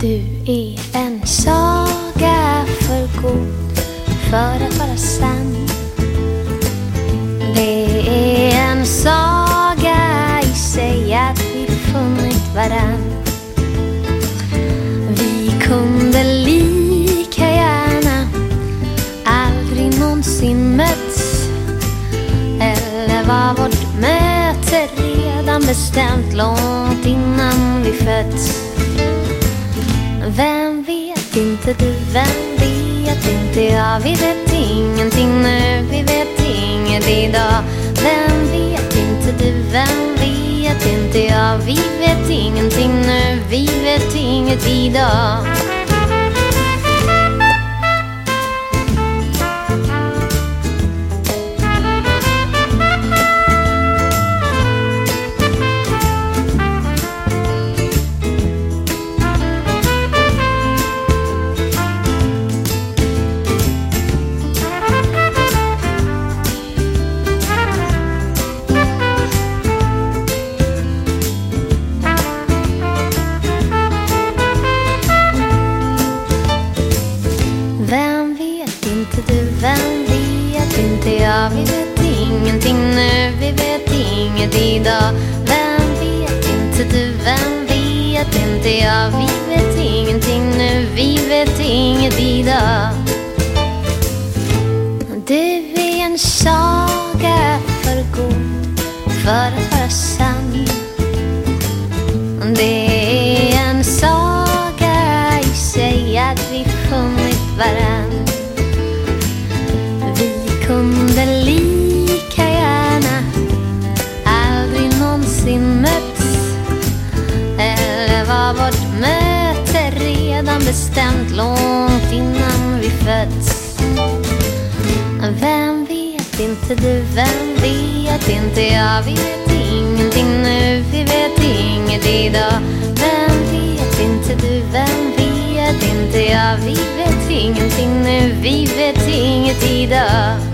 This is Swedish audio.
Du är en saga för god för att vara sann. Det är en saga i sig att vi funnit varann. Vi kunde lika gärna aldrig någonsin mötts. Eller var vårt möte redan bestämt långt innan vi fötts. Vem vet inte du, vem vet inte jag? Vi vet ingenting nu, vi vet inget idag. Vem vet inte du, vem vet inte jag? Vi vet ingenting nu, vi vet inget idag. Jag. Vem vet inte du, vem vet inte jag? Vi vet ingenting nu, vi vet inget idag. Du är en saga för god för att vara sann Det är en saga i sig att vi funnit varann. Bestämt långt innan vi fötts. Vem vet inte du, vem vet inte jag? Vi vet ingenting nu, vi vet inget idag. Vem vet inte du, vem vet inte jag? Vi vet ingenting nu, vi vet inget idag.